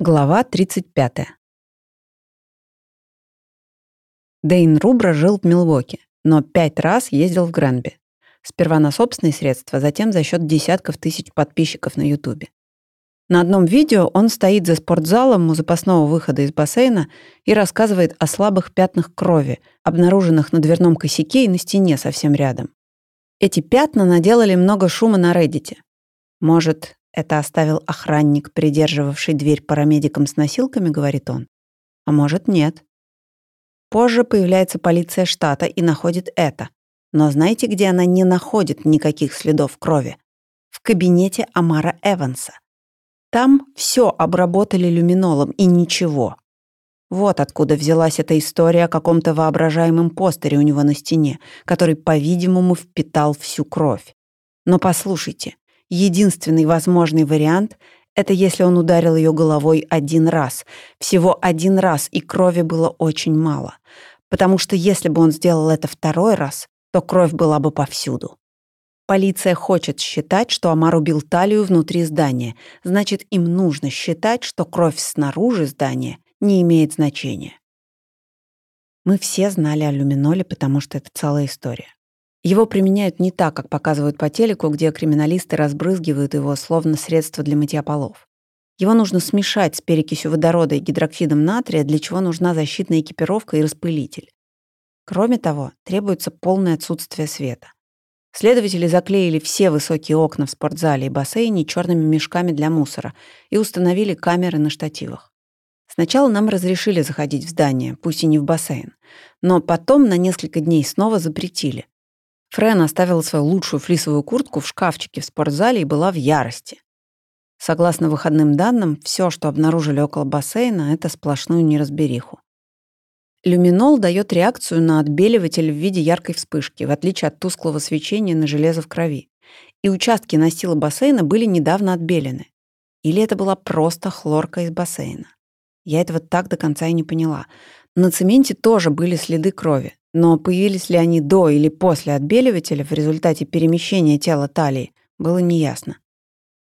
Глава 35. Дейн Рубра жил в Милвоке, но пять раз ездил в Гранби. Сперва на собственные средства, затем за счет десятков тысяч подписчиков на Ютубе. На одном видео он стоит за спортзалом у запасного выхода из бассейна и рассказывает о слабых пятнах крови, обнаруженных на дверном косяке и на стене совсем рядом. Эти пятна наделали много шума на Reddit. Может, это оставил охранник, придерживавший дверь парамедикам с носилками, говорит он. А может, нет. Позже появляется полиция штата и находит это. Но знаете, где она не находит никаких следов крови? В кабинете Амара Эванса. Там все обработали люминолом и ничего. Вот откуда взялась эта история о каком-то воображаемом постере у него на стене, который, по-видимому, впитал всю кровь. Но послушайте, Единственный возможный вариант — это если он ударил ее головой один раз. Всего один раз, и крови было очень мало. Потому что если бы он сделал это второй раз, то кровь была бы повсюду. Полиция хочет считать, что Амар убил талию внутри здания. Значит, им нужно считать, что кровь снаружи здания не имеет значения. Мы все знали о люминоле, потому что это целая история. Его применяют не так, как показывают по телеку, где криминалисты разбрызгивают его словно средство для мытья полов. Его нужно смешать с перекисью водорода и гидроксидом натрия, для чего нужна защитная экипировка и распылитель. Кроме того, требуется полное отсутствие света. Следователи заклеили все высокие окна в спортзале и бассейне черными мешками для мусора и установили камеры на штативах. Сначала нам разрешили заходить в здание, пусть и не в бассейн, но потом на несколько дней снова запретили. Френ оставила свою лучшую флисовую куртку в шкафчике в спортзале и была в ярости. Согласно выходным данным, все, что обнаружили около бассейна, это сплошную неразбериху. Люминол дает реакцию на отбеливатель в виде яркой вспышки, в отличие от тусклого свечения на железо в крови. И участки настила бассейна были недавно отбелены. Или это была просто хлорка из бассейна. Я этого так до конца и не поняла. На цементе тоже были следы крови, но появились ли они до или после отбеливателя в результате перемещения тела талии, было неясно.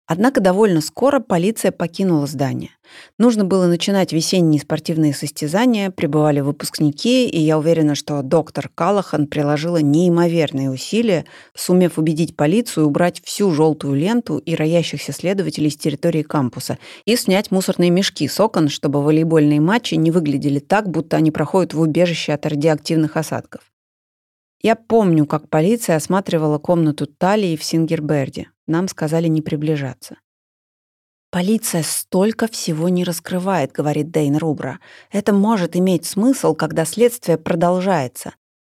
Однако довольно скоро полиция покинула здание. Нужно было начинать весенние спортивные состязания, прибывали выпускники, и я уверена, что доктор Калахан приложила неимоверные усилия, сумев убедить полицию убрать всю желтую ленту и роящихся следователей с территории кампуса и снять мусорные мешки с окон, чтобы волейбольные матчи не выглядели так, будто они проходят в убежище от радиоактивных осадков. Я помню, как полиция осматривала комнату Талии в Сингерберде. Нам сказали не приближаться. «Полиция столько всего не раскрывает», — говорит Дейн Рубра. «Это может иметь смысл, когда следствие продолжается.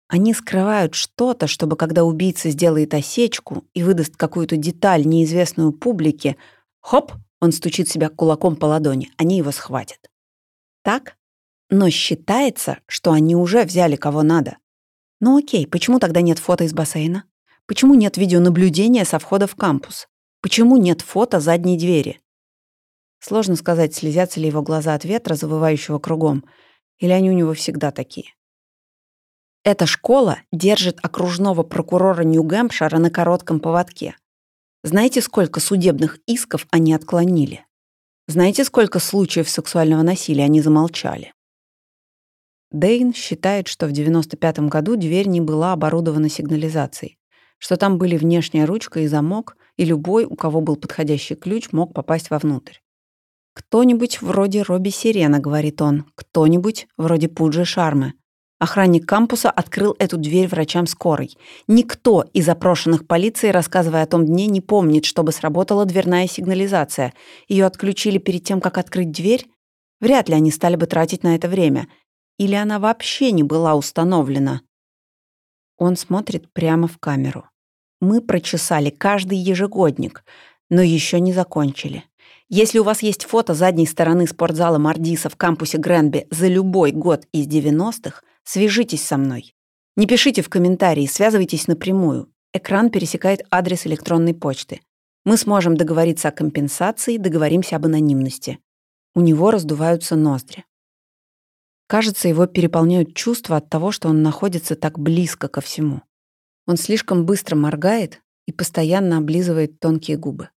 Они скрывают что-то, чтобы когда убийца сделает осечку и выдаст какую-то деталь, неизвестную публике, хоп, он стучит себя кулаком по ладони, они его схватят. Так? Но считается, что они уже взяли кого надо. Ну окей, почему тогда нет фото из бассейна? Почему нет видеонаблюдения со входа в кампус? Почему нет фото задней двери? Сложно сказать, слезятся ли его глаза от ветра, завывающего кругом, или они у него всегда такие. Эта школа держит окружного прокурора Нью-Гэмпшира на коротком поводке. Знаете, сколько судебных исков они отклонили? Знаете, сколько случаев сексуального насилия они замолчали? Дейн считает, что в 95 году дверь не была оборудована сигнализацией что там были внешняя ручка и замок, и любой, у кого был подходящий ключ, мог попасть вовнутрь. «Кто-нибудь вроде Робби Сирена», — говорит он, «кто-нибудь вроде Пуджи Шармы». Охранник кампуса открыл эту дверь врачам скорой. Никто из опрошенных полицией, рассказывая о том дне, не помнит, чтобы сработала дверная сигнализация. Ее отключили перед тем, как открыть дверь? Вряд ли они стали бы тратить на это время. Или она вообще не была установлена? Он смотрит прямо в камеру. Мы прочесали каждый ежегодник, но еще не закончили. Если у вас есть фото задней стороны спортзала Мардиса в кампусе Гренби за любой год из 90-х, свяжитесь со мной. Не пишите в комментарии, связывайтесь напрямую. Экран пересекает адрес электронной почты. Мы сможем договориться о компенсации, договоримся об анонимности. У него раздуваются ноздри. Кажется, его переполняют чувства от того, что он находится так близко ко всему. Он слишком быстро моргает и постоянно облизывает тонкие губы.